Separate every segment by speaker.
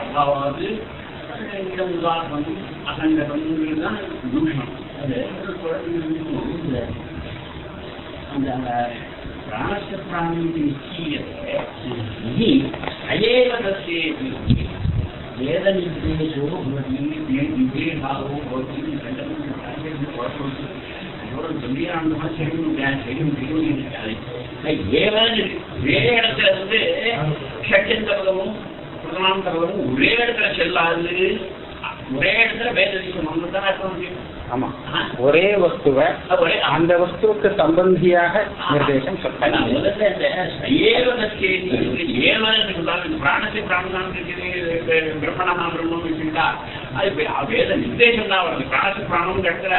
Speaker 1: அதாவது இந்த உதாரணம் அசங்கடம் தூஷணம் அந்த பிராணஸ்ய பிராணிக்கு நிச்சீயத்தை அயேவ பவதி விவேகாவோ பவதி வேற இடத்துல இருந்து ஷட்சந்தபதமும் பிரதமாந்தபதமும் ஒரே இடத்துல செல்லாது. ஒரே இடத்துல
Speaker 2: ஒரே வஸ்துவை அந்த வஸ்துவுக்கு சம்பந்தியாக நிர்தேசம் சொல்றாங்க
Speaker 1: பிராணத்தை பிராணம் பிரம்மணா பிரம்மம் வச்சுட்டா அது வேத நிர்தேசம் தான் வருது. பிராணத்து பிராணம் இடத்துல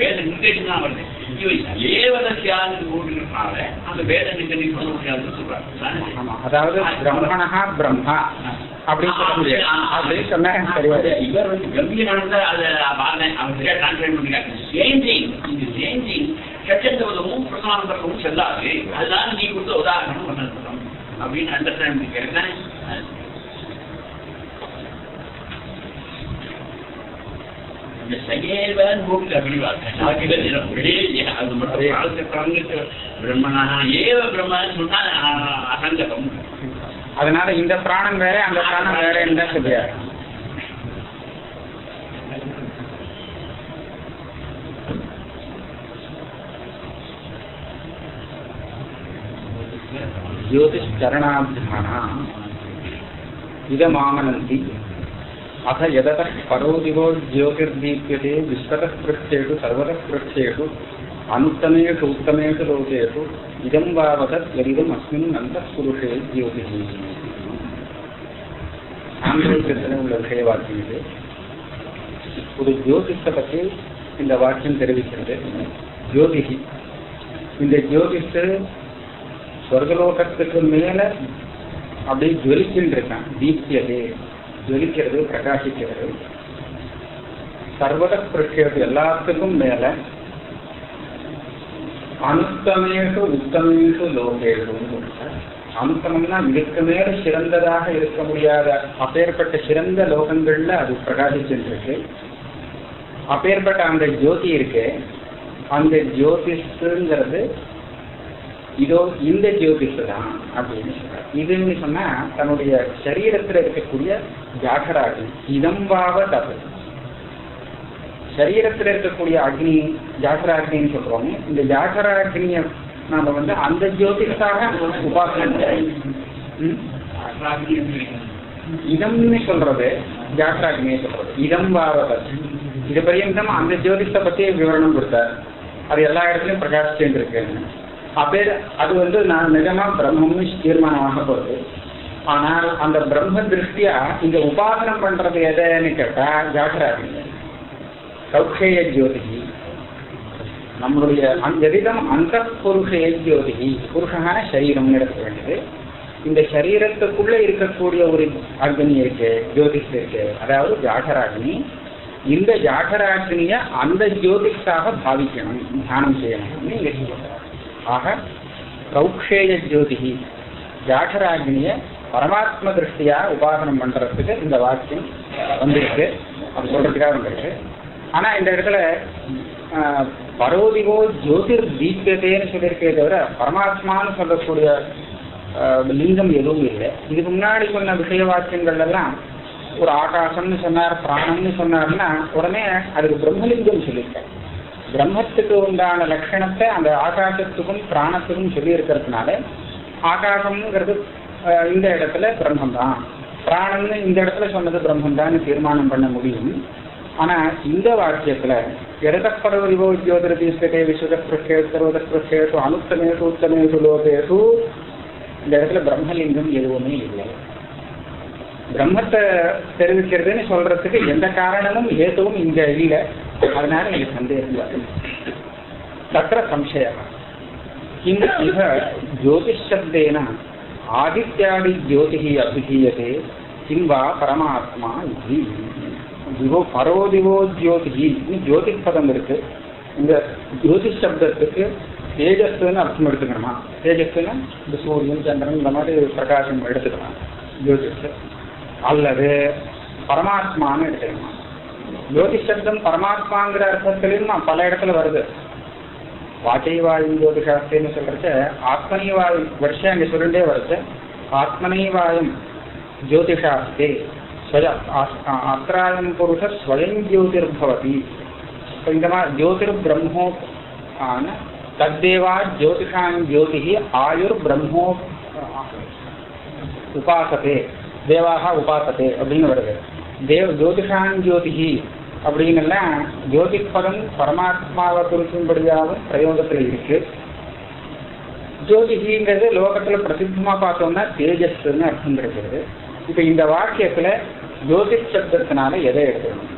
Speaker 1: வேத நிர்தேசம் தான் வருது. இவை ஏவதற்கான கூடுனால அந்த வேத நிர்தேசம் பண்ண முடியாதுன்னு சொல்றாங்க.
Speaker 2: அதாவது பிரம்மணா பிரம்மா அப்படின்னு சொல்ல முடியாது. அப்படி சொன்னா
Speaker 1: இவர் வந்து கம்பீரானத அதை பார்த்தேன் அவர் சரியா பண்ணிருக்காங்க சேஞ்சிங் இது சேஞ்சிங் சச்சந்தவதமும் பிரசனாந்தரமும் செல்லாது. அதனால நீ கொடுத்த உதாரணம் பண்ணணும் அப்படின்னு அண்டர்ஸ்டாண்ட் பண்ணிக்கிறேன் இந்த சகேவன் மூக்கில் அப்படிவாங்க ஒரே அது மட்டும் காலத்துக்கு பிரம்மனா ஏவ பிரம்மன்னு சொன்னா அசங்கதம்
Speaker 2: அதனால இந்த பிராணம் வேற அந்த பிராணம் வேற என்ன சொல்லியாரு ज्योतिश्चरणाभ्याना इदमामनन्ति अथ यदतः परोदिवो ज्योतिर्दीप्यते विश्वतः पृष्ठेषु सर्वतः पृष्ठेषु अनुत्तमेषु उत्तमेषु लोकेषु इदं वावतत् यदिदम् अस्मिन् अन्तःपुरुषे ज्योतिः ஆந்திரத்தில் உள்ள விஷய வாக்கியம் இது ஒரு ஜோதிஷத்தை பற்றி இந்த வாக்கியம் தெரிவிக்கிறது ஜோதிஷி இந்த ஜோதிஷு சொர்க்கலோகத்துக்கு மேல அப்படியே ஜொலிச்சுட்டு இருக்கான் தீப்தியதே ஜொலிக்கிறது பிரகாசிக்கிறது. சர்வத பிரக்ஷேபம் எல்லாத்துக்கும் மேல அனுத்தமேஷு உத்தமேஷு லோகேஷு அனுத்தமம்னா இதுக்கு மேல சிறந்ததாக இருக்க முடியாத அப்பேற்பட்ட சிறந்த லோகங்கள்ல அது பிரகாசிச்சுட்டு இருக்கு அப்பேற்பட்ட அந்த ஜோதி இருக்கு அந்த ஜோதிஷுங்கிறது இதோ இந்த ஜோதிஷ் தான் அப்படின்னு சொல்றாரு. இதுன்னு சொன்னா தன்னுடைய சரீரத்துல இருக்கக்கூடிய ஜாகராகி இதம்பாவ தப்பு சரீரத்துல இருக்கக்கூடிய அக்னி ஜாகராக்னின்னு சொல்றோம் இந்த ஜாகராக்னிய நாம வந்து அந்த ஜோதிஷாக உபாசனை ம்? இதம்னு சொல்றது ஜாகராக்னியை சொல்றது. இதம் தப்பு இது பரியந்தம் அந்த ஜோதிஷத்தை பத்தி விவரணம் கொடுத்தார். அது எல்லா இடத்துலயும் பிரகாசிச்சுட்டு இருக்கு அப்பேர் அது வந்து நான் நிஜமா பிரம்மம்னு தீர்மானமாக போகுது. ஆனால் அந்த பிரம்ம திருஷ்டியா இந்த உபாசனம் பண்றது எதைன்னு கேட்டா ஜாகராக்னி சௌக்ஷேய ஜோதிகி. நம்மளுடைய எதிடம் அந்த புருஷய ஜோதிகி புருஷகான சரீரம்னு எடுக்க வேண்டியது. இந்த சரீரத்துக்குள்ள இருக்கக்கூடிய ஒரு அக்னி இருக்கு ஜோதிஷ் இருக்கு. அதாவது ஜாகராகினி இந்த ஜாகராகினிய அந்த ஜோதிஷாக பாவிக்கணும் தியானம் செய்யணும்னு இங்க சொல்றாரு. ஆக கௌக்ஷேய ஜோதிகி ஜாகராக்னிய பரமாத்ம திருஷ்டியா உபாசனம் பண்றதுக்கு இந்த வாக்கியம் வந்திருக்கு. அது சொல்றதுக்காக வந்திருக்கு. ஆனா இந்த இடத்துல ஆஹ், பரோதிவோ ஜோதிர் தீபியதேன்னு சொல்லியிருக்கே தவிர பரமாத்மான்னு சொல்லக்கூடிய லிங்கம் எதுவும் இல்லை. இதுக்கு முன்னாடி சொன்ன விஷய வாக்கியங்கள் எல்லாம் ஒரு ஆகாசம்னு சொன்னார் பிராணம்னு சொன்னார்னா உடனே அதுக்கு பிரம்மலிங்கம் சொல்லியிருக்காரு. பிரம்மத்துக்கு உண்டான லட்சணத்தை அந்த ஆகாசத்துக்கும் பிராணத்துக்கும் சொல்லி இருக்கிறதுனால ஆகாசம்ங்கிறது இந்த இடத்துல பிரம்மம் தான் பிராணம்னு இந்த இடத்துல சொன்னது பிரம்மம் தான் தீர்மானம் பண்ண முடியும். ஆனா இந்த வாக்கியத்துல எடதப்பரவரிவோ ஜோதிரதீஸ்வரே விஸ்வத பிரஷே சர்வத பிரஷேஷு அனுத்தமேஷு உத்தமேஷு லோகேஷு இந்த இடத்துல பிரம்மலிங்கம் எதுவுமே இல்லை. பிரம்மத்தை தெரிவிக்கிறதுன்னு சொல்றதுக்கு எந்த காரணமும் ஏதுவும் இங்க இல்லை. அதனால எனக்கு சந்தேகம் வருது தத்திர சம்சயம் किम् इह ज्योतिश्शब्देन आदित्यादि ज्योतिः अभिधीयते किं वा परमात्मा इति திவோ பரோ திவோ ஜோதிஹி ஜோதிஷ் பதம் இருக்கு இந்த ஜோதிஷ் சப்தத்துக்கு தேஜஸ்ன்னு அர்த்தம் எடுத்துக்கணுமா தேஜஸ்ன்னு இந்த சூரியன் சந்திரன் இந்த மாதிரி பிரகாசம் எடுத்துக்கலாம் ஜோதிஷ் அல்லது பரமாத்மான்னு எடுத்துக்கணுமா ஜோதி சப்தம் பரமாத்மாங்கிற அர்த்தத்திலையும் பல இடத்துல வருது வாச்சைவாயு ஜோதிஷாஸ்திரம்னு சொல்றச்ச ஆத்மனைவாயு வருஷம் அங்கே சொல்லிட்டே வருது ஆத்மனைவாயம் ஜோதிஷாஸ்தே ஸ்வய அத்திராயம் புருஷ ஸ்வயம் ஜோதிர்பவதி இப்போ இந்த மாதிரி ஜோதிர் பிரம்மோ ஆன தத்தேவா ஜோதிஷான் ஜோதி ஆயுர் பிரம்மோ உபாசத்தே தேவாக உபாசத்தே அப்படின்னு வருது தேவ ஜோதிஷான் ஜோதிஹி அப்படின்னுலாம் ஜோதிப்பதம் பரமாத்மாவை குறிக்கும்படியாகவும் பிரயோகத்தில் இருக்கு. ஜோதிகிங்கிறது லோகத்துல பிரசித்தமா பார்த்தோம்னா தேஜஸ்ன்னு அர்த்தம் கிடைக்கிறது. இப்ப இந்த வாக்கியத்துல ஜோதிஷ் சப்தத்தினால எதை எடுக்கணும்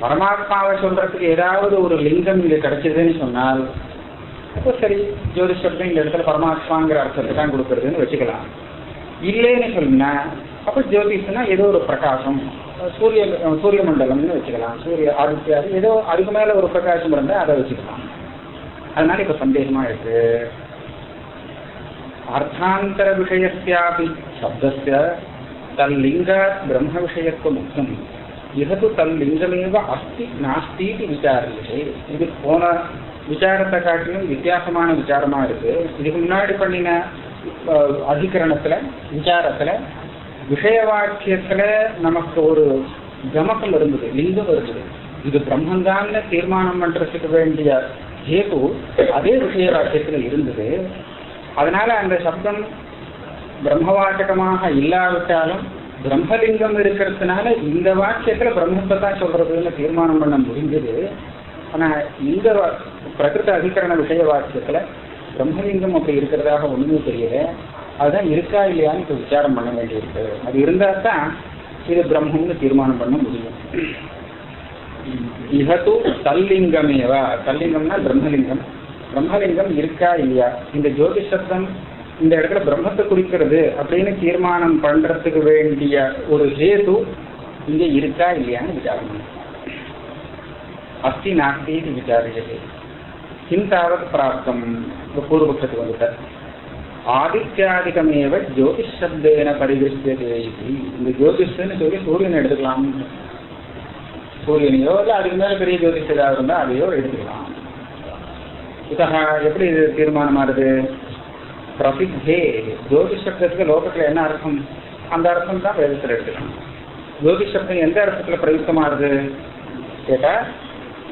Speaker 2: பரமாத்மாவை சொல்றதுக்கு ஏதாவது ஒரு லிங்கம் இங்க கிடைச்சதுன்னு சொன்னால் அப்போ சரி ஜோதிஷ் சப்தம் இந்த இடத்துல பரமாத்மாங்கிற அர்த்தத்தை தான் கொடுக்கறதுன்னு வச்சுக்கலாம். இல்லைன்னு சொன்னா அப்புறம் ஜோதிஷ்னா ஏதோ ஒரு பிரகாசம். சூரிய சூரிய மண்டலம்னு வச்சுக்கலாம். சூரிய ஆதித்யாதி ஏதோ அதுக்கு மேல ஒரு பிரகாசம் இருந்தா அதை வச்சுக்கலாம். அதனால இப்ப சந்தேகமா இருக்கு. அர்த்தாந்தர விஷயத்தியாபி சப்தஸ்ய தல்லிங்காத் பிரம்ம விஷயத்துவ முக்தம் இகது தல்லிங்கமேவ அஸ்தி நாஸ்திக்கு விசாரிச்சு இது போன விசாரத்தை காட்டிலும் வித்தியாசமான விசாரமா இருக்கு. இதுக்கு முன்னாடி பண்ணின அதிகரணத்துல விசாரத்துல விஷய வாக்கியத்துல நமக்கு ஒரு கமக்கம் இருந்தது லிங்கம் இருந்தது இது பிரம்மந்தான்னு தீர்மானம் பண்றதுக்கு வேண்டிய ஹேது அதே விஷய வாக்கியத்துல இருந்தது. அதனால அந்த சப்தம் பிரம்மவாச்சகமாக இல்லாவிட்டாலும் பிரம்மலிங்கம் இருக்கிறதுனால இந்த வாக்கியத்துல பிரம்மத்தை தான் சொல்றதுன்னு தீர்மானம் பண்ண முடிஞ்சது. ஆனா இந்த வா- பிரகிருத அதிகரண விஷய வாக்கியத்துல பிரம்மலிங்கம் அப்படி இருக்கிறதாக ஒண்ணுமே தெரியல. அதுதான் இருக்கா இல்லையான்னு இப்போ விசாரம் பண்ண வேண்டியிருக்கு. அது இருந்தா தான் இது பிரம்மம்னு தீர்மானம் பண்ண முடியும். இகத்து தல்லிங்கமேவா. தல்லிங்கம்னா பிரம்மலிங்கம். பிரம்மலிங்கம் இருக்கா இல்லையா? இந்த ஜோதி சப்தம் இந்த இடத்துல பிரம்மத்தை குறிக்கிறது அப்படின்னு தீர்மானம் பண்றதுக்கு வேண்டிய ஒரு ஹேது இங்கே இருக்கா இல்லையான்னு விசாரம் பண்ணும் அஸ்தி நாஸ்தி இது விசாரியது கிம் தாவத் பிராப்தம். இந்த பூர்வபக்ஷத்துக்கு வந்துட்டார். ஆதித்யாதிகமேவ ஜோதிஷ் சப்தேன பரிகிருஷ்யதே இது. இந்த ஜோதிஷன்னு சொல்லி சூரியனை எடுத்துக்கலாம். சூரியனையோ இல்லை அதுக்கு மேலே பெரிய ஜோதிஷ் ஏதாவது இருந்தால் அதையோ எடுத்துக்கலாம். இதா எப்படி இது தீர்மானமாகுது பிரசித்தே. ஜோதிஷ் சப்தத்துக்கு லோகத்தில் என்ன அர்த்தம்? அந்த அர்த்தம் தான் வேதத்தில் எடுத்துக்கணும். ஜோதிஷ் சப்தம் எந்த அர்த்தத்தில் பிரயுக்தமாகுது கேட்டால்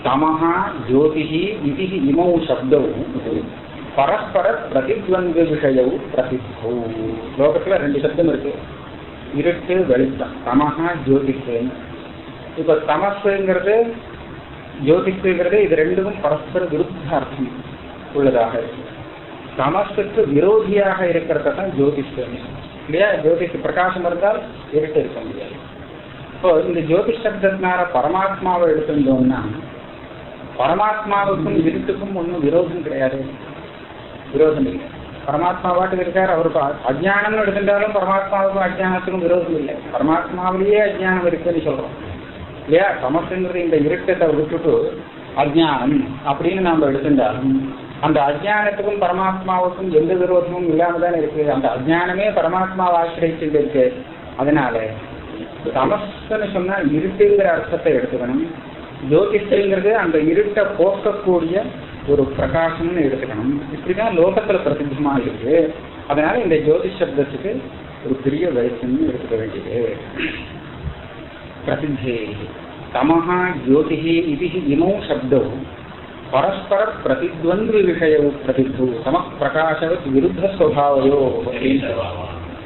Speaker 2: தமஹா ஜோதிஹி இது இமௌ சப்தவும் பரஸ்பர பிரதித்வந்த விஷயவு பிரசித்தோ லோகத்துல ரெண்டு சப்தம் இருக்கு. இருட்டு வெளிச்சம். தமஹா ஜோதிஷேன்னு இப்ப தமசுங்கிறது ஜோதிஷுங்கிறது இது ரெண்டும் பரஸ்பர விருத்தார்த்தம் உள்ளதாக இருக்கு. தமசுக்கு விரோதியாக இருக்கிறத தான் ஜோதிஷ் இல்லையா? ஜோதிஷ் பிரகாசம் இருந்தால் இருட்டு இருக்க முடியாது. இப்போ இந்த ஜோதிஷ் சப்தத்தினால பரமாத்மாவை எடுத்துட்டோம்னா பரமாத்மாவுக்கும் இருட்டுக்கும் ஒன்றும் விரோதம் கிடையாது. விரோதம் இல்லை பரமாத்மா பாட்டுக்கு இருக்கார் அவருக்கு அ- எடுத்துட்டாலும் பரமாத்மாவுக்கும் அஜ்ஞானத்துக்கும் விரோதம் இல்லை. பரமாத்மாவிலேயே அஜ்ஞானம் இருக்குன்னு சொல்றோம். இல்லையா? தமசுங்கிறது இந்த இருட்டத்தை விட்டுட்டு அஜ்ஞானம் அப்படின்னு நாம் எடுத்துட்டாலும் அந்த அஜ்ஞானத்துக்கும் பரமாத்மாவுக்கும் எந்த விரோதமும் இல்லாம தானே இருக்கு அந்த அஜ்ஞானமே பரமாத்மாவை ஆசிரியச்சுட்டு இருக்கு அதனால சமஸ்துன்னு சொன்னா இருட்டுங்கிற அர்த்தத்தை எடுத்துக்கணும். ஜோதிஷங்கிறது அந்த இருட்டை போக்கக்கூடிய ஒரு பிரகாசம்னு எடுத்துக்கணும். இப்படிதான் லோகத்துல பிரசித்தமா இருக்கு. அதனால இந்த ஜோதிஷ் சப்தத்துக்கு ஒரு பெரிய வெளிச்சம்னு எடுத்துக்க வேண்டியது. பிரசித்தே. தமஹா ஜோதிஹி இது இமோ சப்தோ. பரஸ்பர பிரதித்வந்து விஷயம் பிரதித்து சம பிரகாசவத் விருத்த ஸ்வபாவையோ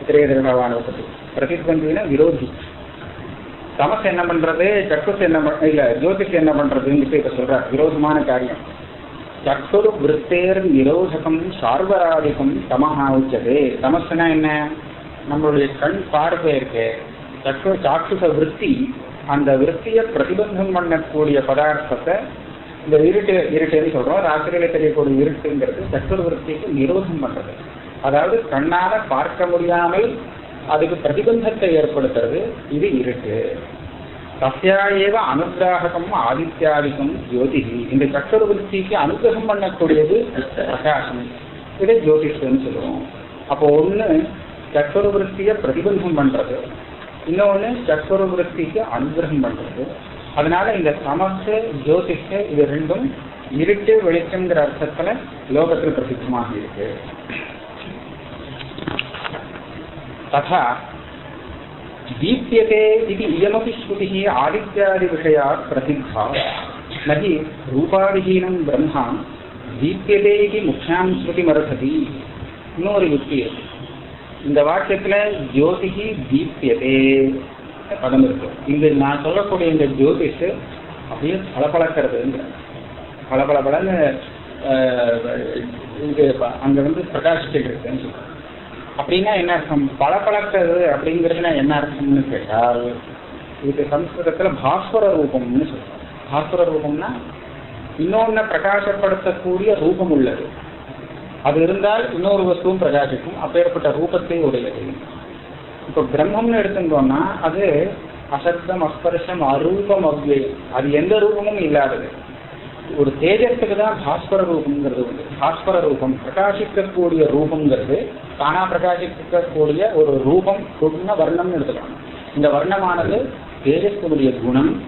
Speaker 2: திரேதர பகவானை பிரதித்வந்தினா விரோதி. தமஸ் என்ன பண்றது? சக்குஸ் என்ன இல்ல ஜோதிஷ் என்ன பண்றதுன்னு இப்ப சொல்றார். விரோதமான காரியம். சக்குரு விருத்தேர் நிரோதகம் சார்வராதிகம் தமஹா உச்சது தமசுனா என்ன? நம்மளுடைய கண் பார்வை இருக்கு. சக்கு சாக்குச விருத்தி அந்த விருத்தியை பிரதிபந்தம் பண்ணக்கூடிய பதார்த்தத்தை இந்த இருட்டு இருட்டுன்னு சொல்றோம்? ராத்திரியில தெரியக்கூடிய இருட்டுங்கிறது சக்குரு விற்பிக்கு நிரோதம் பண்றது. அதாவது கண்ணால பார்க்க முடியாமல் அதுக்கு பிரதிபந்தத்தை ஏற்படுத்துறது. இது இருட்டு. தஸ்யா ஏவ அனுகிராகம் ஆதித்யாதிக்கம் ஜோதி இந்த சக்கரவர்த்திக்கு அனுகிரகம் பண்ணக்கூடியது பிரகாசம் இதை ஜோதிஷம்னு சொல்லுவோம் அப்போ ஒன்று சக்கரவர்த்தியை பிரதிபந்தம் பண்றது இன்னொன்று சக்கரவர்த்திக்கு அனுகிரகம் பண்றது அதனால இந்த சமஸ்த ஜோதிஷ இது ரெண்டும் இருட்டு வெளிச்சம்ங்கிற அர்த்தத்துல லோகத்தில் பிரசித்தமாக இருக்கு ததா दीप्यते इति इयमपि श्रुतिः आदित्यादिविषयात् प्रसिद्धा न हि रूपाविहीनं ब्रह्मा दीप्यते इति मुख्यां ஸ்ருதிமர்ஹதி இன்னொரு யுக்தி இருக்கு இந்த வாக்கியத்துல ஜோதிகி தீப்யதே பதம் இருக்கு இங்க நான் சொல்லக்கூடிய இந்த ஜோதிஷ் அப்படியே பளபளக்கிறதுங்கிற பளபளபளன்னு இங்க அங்க வந்து பிரகாசிச்சுட்டு இருக்குன்னு சொல்றேன் அப்படின்னா என்ன அர்த்தம்? பளபளக்கிறது அப்படிங்கிறதுனா என்ன அர்த்தம்னு கேட்டால் இது சம்ஸ்கிருதத்துல பாஸ்வர ரூபம்னு சொல்றோம் பாஸ்வர ரூபம்னா இன்னொன்னு பிரகாசப்படுத்தக்கூடிய ரூபம் உள்ளது. அது இருந்தால் இன்னொரு வஸ்துவும் பிரகாசிக்கும். அப்பேற்பட்ட ரூபத்தை உடையது. இப்போ பிரம்மம்னு எடுத்துட்டோம்னா அது அசத்தம் அஸ்பர்ஷம் அரூபம் அவ்வியம் அது எந்த ரூபமும் இல்லாதது. ஒரு தேஜத்துக்கு தான் பாஸ்வர ரூபம்ங்கிறது வந்து பாஸ்வர ரூபம் பிரகாசிக்கக்கூடிய ரூபம்ங்கிறது தானா பிரகாசிக்கக்கூடிய ஒரு ரூபம் குண வர்ணம்னு எடுத்துக்கலாம். இந்த வர்ணமானது தேஜஸ்வனுடைய குணம்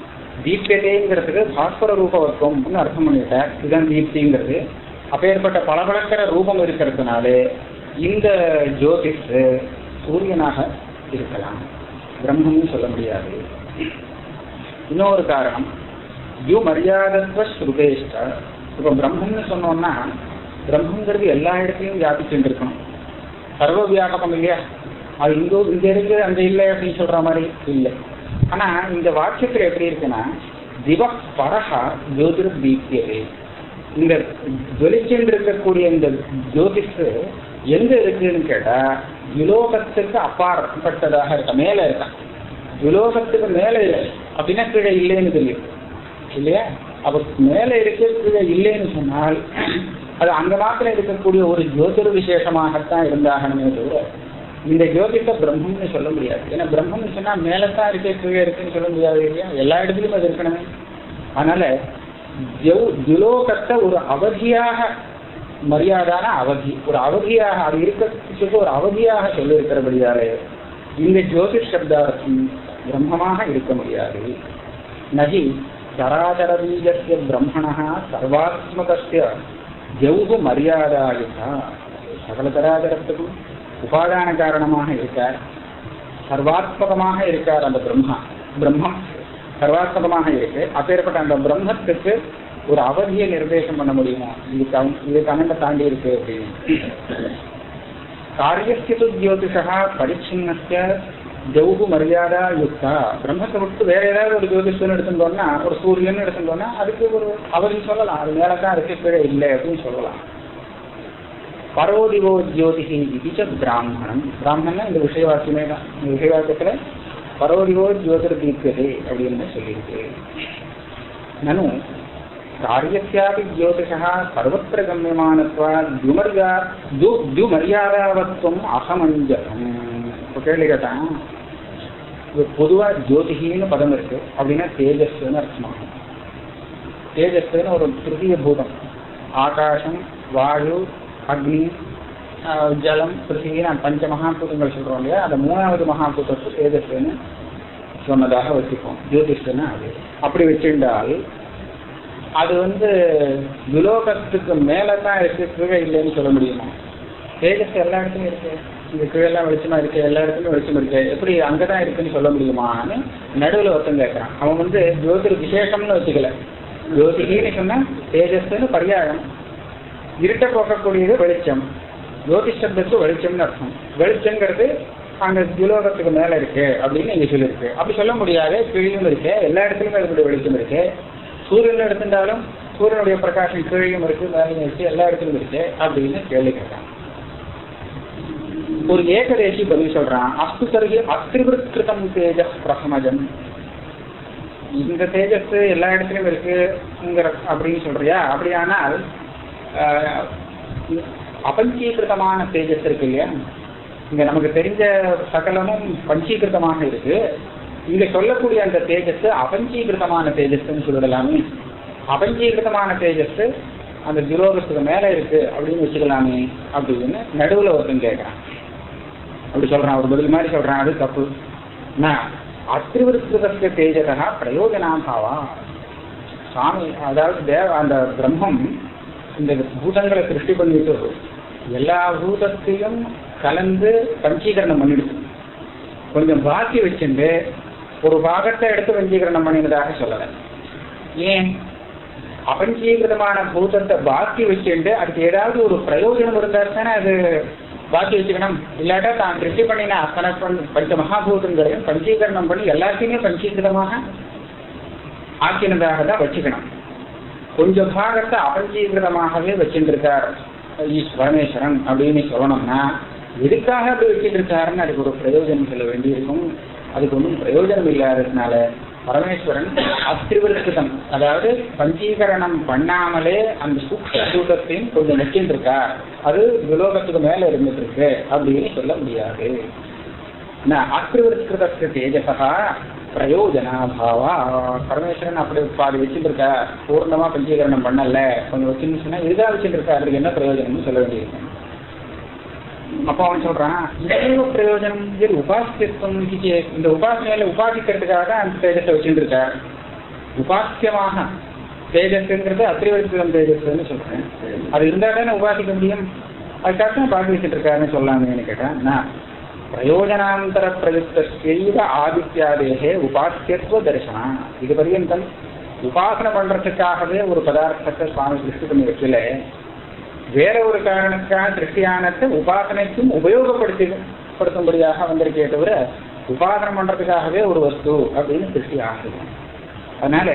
Speaker 2: தீப்யதேங்கிறதுக்கு பாஸ்வர ரூபவத்துவம்னு அர்த்தம் பண்ணிட்டேன். இதுதான் தீப்திங்கிறது. அப்பேற்பட்ட பளபளக்கிற ரூபம் இருக்கிறதுனாலே இந்த ஜோதிஷ் சூரியனாக இருக்கலாம். பிரம்மம்னு சொல்ல முடியாது. இன்னொரு காரணம் யூ மரியாதத்துவ ஸ்ருதேஷ்ட இப்போ பிரம்மம்னு சொன்னோம்னா பிரம்மங்கிறது எல்லா இடத்துலையும் வியாபிச்சுட்டு இருக்கணும் சர்வ வியாபகம் இல்லையா? அது இங்கோ இங்க இருக்கு அங்க இல்லை அப்படின்னு சொல்ற மாதிரி இல்லை. ஆனா இந்த வாக்கியத்துல எப்படி இருக்குன்னா திவ பரஹா ஜோதிர் தீப்தியதே இந்த ஜொலிச்சென்று இருக்கக்கூடிய இந்த ஜோதிஷ் எங்க இருக்குன்னு கேட்டா விலோகத்துக்கு அப்பாற்பட்டதாக இருக்க? மேல இருக்கான் விலோகத்துக்கு மேல இல்லை. அப்படின்னா கீழே இல்லைன்னு தெரியும். இல்லையா? அப்ப மேல இருக்க இல்லைன்னு சொன்னால் அது அந்த மாத்திரம் இருக்கக்கூடிய ஒரு ஜோதிர் விசேஷமாகத்தான் இருந்தாகணுமே தவிர இந்த ஜோதிஷ பிரம்மம்னு சொல்ல முடியாது. ஏன்னா பிரம்மம்னு சொன்னா மேலத்தான் இருக்க கீழே இருக்குன்னு சொல்ல முடியாது இல்லையா? எல்லா இடத்துலயும் அது இருக்கணுமே. அதனால துலோகத்தை ஒரு அவதியாக மரியாதான அவதி ஒரு அவதியாக அது இருக்கிறதுக்கு ஒரு அவதியாக சொல்லியிருக்கிறபடியாலே இந்த ஜோதிஷ் சப்தார்த்தம் பிரம்மமாக இருக்க முடியாது. நகி சராச்சரபீஜஸ்ய பிரம்மணः சர்வாத்மகஸ்ய ஜவுகு மரியாதாயுதா. சகல சராச்சரத்துக்கும் உபாதான காரணமாக இருக்கார். சர்வாத்மகமாக இருக்கார் அந்த பிரம்மா. பிரம்மம் சர்வாத்மகமாக இருக்கு. அப்பேற்பட்ட அந்த பிரம்மத்துக்கு ஒரு அவதியை நிர்தேசம் பண்ண முடியுமா? இது இது கணக்க தாண்டி இருக்கு அப்படின்னு. காரியஸ்து ஜோதிஷா பரிச்சின்னஸ்ய ಜೌಗು ಮರ್ಯಾದಾಯುಕ್ತ ಬ್ರಹ್ಮಕ್ಕೆ ಹೊರತು ಬೇರೆ ಯಾರಾದ್ರೂ ಒಂದು ಜ್ಯೋತಿಷ್ಯನ எடுத்துட்டோம்னா ஒரு சூரியன் எடுத்துட்டோம்னா அதுக்கு ஒரு அவரும் சொல்லலாம் அது மேலக்கா அதுக்கு பிழை இல்லை அப்படின்னு சொல்லலாம் பரோதிவோ ஜோதிஹி இது பிராமணன் பிராமணன் இந்த விஷயவாக்கியமே தான் இந்த விஷயவாக்கியத்துல பரோதிவோ ஜோதிர் தீர்க்கதே அப்படின்னு சொல்லியிருக்கு நனு కార్యస్యాపి జ్యోతిష సర్వత్ర గమ్యమానత్వ ద్యుమర్యా ద్యుమర్యాదావత్వం అసమంజసం இப்போ கேள்வி கேட்டான் இது பொதுவாக ஜோதிகின்னு பதம் இருக்கு. அப்படின்னா தேஜஸ்ன்னு அர்த்தமாகும் தேஜஸ்ன்னு ஒரு திருத்திய பூதம். ஆகாசம் வாயு அக்னி ஜலம் பிருத்திவி பஞ்ச மகாபூதங்கள் சொல்றோம் இல்லையா? அந்த மூணாவது மகாபூதத்தை தேஜஸ்ன்னு சொன்னதாக வச்சுப்போம். ஜோதிஷன்னு அது. அப்படி வச்சிருந்தால் அது வந்து துலோகத்துக்கு மேல தான் இருக்கு கீழே இல்லைன்னு சொல்ல முடியுமா? தேஜஸ் எல்லா இடத்துலையும் இருக்கு. இந்த கீழெல்லாம் வெளிச்சமா இருக்கு எல்லா இடத்துலயும் வெளிச்சம் இருக்கு. எப்படி அங்கதான் இருக்குன்னு சொல்ல முடியுமான்னு நடுவில் ஒருத்தன் கேட்கறான். அவன் வந்து ஜோதிர் விசேஷம்னு வச்சுக்கல. ஜோதிகின்னு சொன்னா தேஜஸ்ன்னு பரியாயம் இருட்ட போக்கக்கூடியது வெளிச்சம். ஜோதிஷத்துக்கு வெளிச்சம்னு அர்த்தம். வெளிச்சங்கிறது அங்க துலோகத்துக்கு மேல இருக்கு அப்படின்னு இங்க சொல்லியிருக்கு. அப்படி சொல்ல முடியாது. கீழியும் இருக்கு எல்லா இடத்துலயுமே அதனுடைய வெளிச்சம் இருக்கு. சூரியன் எடுத்துட்டாலும் சூரியனுடைய பிரகாசம் கீழையும் இருக்கு மேலையும் இருக்கு எல்லா இடத்துலயும் இருக்கு அப்படின்னு கேள்வி கேட்டாங்க ஒரு ஏகதேசி பதில் சொல்றான். அஸ்து தருகி அத்திருவிருத்தம் தேஜஸ் பிரசமஜன் இந்த தேஜஸ் எல்லா இடத்துலயும் இருக்குங்கிற அப்படின்னு சொல்றியா? அப்படியானால் அபஞ்சீகிருதமான தேஜஸ் இருக்கு இல்லையா? இங்க நமக்கு தெரிஞ்ச சகலமும் பஞ்சீகிருதமாக இருக்கு. இங்க சொல்லக்கூடிய அந்த தேஜஸ் அபஞ்சீகிருதமான தேஜஸ்ன்னு சொல்லிடலாமே. அபஞ்சீகிருதமான தேஜஸ் அந்த துரோகத்துக்கு மேல இருக்கு அப்படின்னு வச்சுக்கலாமே அப்படின்னு நடுவுல ஒருத்தன் கேட்கறான் அப்படி சொல்றான் அவர் பதில் மாதிரி சொல்றான் அது தப்பு. நான் தேஜகா தேஜதா பிரயோஜனாபாவா சுவாமி அதாவது தேவ அந்த பிரம்மம் இந்த பூதங்களை சிருஷ்டி பண்ணிட்டு எல்லா பூதத்தையும் கலந்து பஞ்சீகரணம் பண்ணிடுது. கொஞ்சம் பாக்கி வச்சுட்டு ஒரு பாகத்தை எடுத்து பஞ்சீகரணம் பண்ணினதாக சொல்லலை. ஏன்? அபஞ்சீகிருதமான பூதத்தை பாக்கி வச்சுட்டு அதுக்கு ஏதாவது ஒரு பிரயோஜனம் இருந்தால் தானே அது பாக்கி வச்சுக்கணும் இல்லாட்டா தான் திருஷ்டி பண்ணின அத்தனை பஞ்ச மகாபூதங்களையும் பஞ்சீகரணம் பண்ணி எல்லாத்தையுமே பஞ்சீகிருதமாக ஆக்கினதாக தான் வச்சுக்கணும் கொஞ்சம் பாகத்தை அபஞ்சீகிருதமாகவே வச்சுருக்கார் பரமேஸ்வரன் அப்படின்னு சொல்லணும்னா எதுக்காக அப்படி வச்சுட்டு இருக்காருன்னு அதுக்கு ஒரு பிரயோஜனம் சொல்ல வேண்டியிருக்கும் அதுக்கு ஒன்றும் பிரயோஜனம் இல்லாததுனால பரமேஸ்வரன் அத்திருவிருத்தம் அதாவது பஞ்சீகரணம் பண்ணாமலே அந்த சூக்ஷ பூதத்தையும் கொஞ்சம் வச்சுட்டு அது விலோகத்துக்கு மேல இருந்துட்டு இருக்கு அப்படின்னு சொல்ல முடியாது. அத்திருவிருத்த தேஜசா பிரயோஜனாபாவா. பரமேஸ்வரன் அப்படி பாதி வச்சுட்டு இருக்கா பூர்ணமா பஞ்சீகரணம் பண்ணல. கொஞ்சம் வச்சுன்னு சொன்னா இதுதான் வச்சுட்டு இருக்கா அதுக்கு என்ன பிரயோஜனம்னு சொல்ல வேண்டியிருக்கேன் அப்போ அவன் சொல்றான். இதே பிரயோஜனம் இது உபாசியத்துவம் இந்த உபாசனையில உபாசிக்கிறதுக்காக அந்த தேஜஸை வச்சுட்டு இருக்கார் உபாசியமாக தேஜஸ்ங்கிறது அத்திரிவரிசம் தேஜஸ்ன்னு சொல்றேன். அது இருந்தா தானே உபாசிக்க முடியும்? அதுக்காக தான் பாக்கி வச்சுட்டு இருக்காருன்னு சொல்லாமேன்னு கேட்டேன். நான் பிரயோஜனாந்தர பிரயுக்தீவ ஆதித்யாதேகே உபாசியத்துவ தரிசனம் இது பரியந்தம். உபாசனை பண்றதுக்காகவே ஒரு பதார்த்தத்தை சுவாமி திருஷ்டி பண்ணி வச்சுல வேற ஒரு காரணத்துக்காக திருஷ்டியானத்தை உபாசனைக்கும் உபயோகப்படுத்தி படுத்தும்படியாக வந்திருக்கே தவிர உபாசனம் பண்றதுக்காகவே ஒரு வஸ்து அப்படின்னு திருஷ்டி ஆகுது. அதனால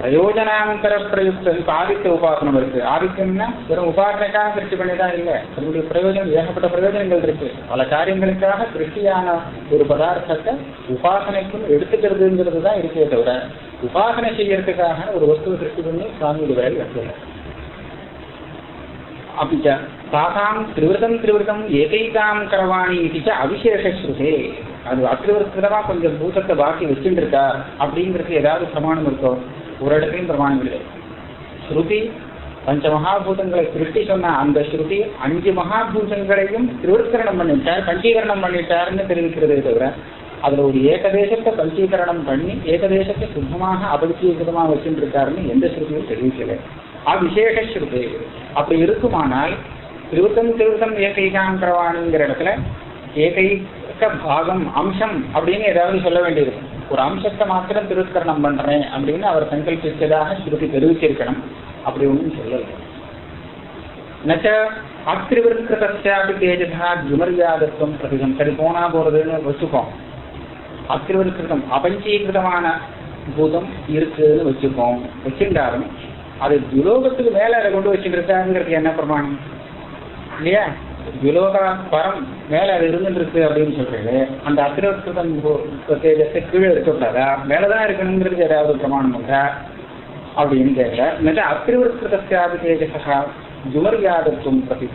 Speaker 2: பிரயோஜனாந்தர பிரயுக்தம் இப்ப ஆதித்த உபாசனம் இருக்கு. ஆதித்தம்னா வெறும் உபாசனைக்காக திருஷ்டி பண்ணிதான் இல்லை. அதனுடைய பிரயோஜனம் ஏகப்பட்ட பிரயோஜனங்கள் இருக்கு. பல காரியங்களுக்காக திருஷ்டியான ஒரு பதார்த்தத்தை உபாசனைக்கும் எடுத்துக்கிறதுங்கிறது தான் இருக்கே தவிர உபாசனை செய்யறதுக்காக ஒரு வஸ்துவை திருஷ்டி பண்ணி சுவாமியுடைய வேலை வைக்கல अपि च तासां त्रिवृतं त्रिवृतं ஏகைகாம் கரவாணி இது அவிசேஷ ஸ்ருதே அது அத்திருவிருத்தமா கொஞ்சம் பூதத்தை பாக்கி வச்சுட்டு இருக்கா அப்படிங்கிறது ஏதாவது பிரமாணம் இருக்கோ ஒரு இடத்துலையும் பிரமாணம் இல்லை ஸ்ருதி பஞ்ச மகாபூதங்களை சிருஷ்டி சொன்ன அந்த ஸ்ருதி அஞ்சு மகாபூதங்களையும் திருவிற்கரணம் பண்ணிட்டார் பஞ்சீகரணம் பண்ணிட்டாருன்னு தெரிவிக்கிறதே தவிர அதுல ஒரு ஏகதேசத்தை பஞ்சீகரணம் பண்ணி ஏகதேசத்தை சுத்தமாக அபரிச்சீகிருதமாக வச்சுட்டு இருக்காருன்னு எந்த ஸ்ருதியும் தெரிவிக்கலை அவிசேஷ ஸ்ருதி அப்படி இருக்குமானால் திருத்தம் திருத்தம் ஏகைகாம் கரவாணிங்கிற இடத்துல ஏகைக்க பாகம் அம்சம் அப்படின்னு ஏதாவது சொல்ல வேண்டியிருக்கும் ஒரு அம்சத்தை மாத்திரம் திருத்கரணம் பண்றேன் அப்படின்னு அவர் சங்கல்பிச்சதாக ஸ்ருதி தெரிவிச்சிருக்கணும் அப்படி ஒன்றும் சொல்லலை. நச்ச அத்திருவிருத்தசாபி தேஜதா ஜுமரியாதத்துவம் பிரதிகம். சரி போனா போறதுன்னு வச்சுக்கோம் அத்திருவிருத்தம் அபஞ்சீகிருதமான பூதம் இருக்குன்னு வச்சுக்கோம் வச்சிருந்தாலும் அது துலோகத்துக்கு மேல அதை கொண்டு வச்சுருக்காங்கிறது என்ன பிரமாணம்? இல்லையா? துலோக பரம் மேல அது இருந்துருக்கு அப்படின்னு சொல்றது அந்த அத்திரவிருத்தம் தேஜத்தை கீழே இருக்கக்கூடாதா? மேலதான் இருக்கணுங்கிறது ஏதாவது பிரமாணம் உண்டா? அப்படின்னு கேட்க அத்திரவிருத்தசாபி தேஜசா ஜுமரியாதத்துவம் பிரதி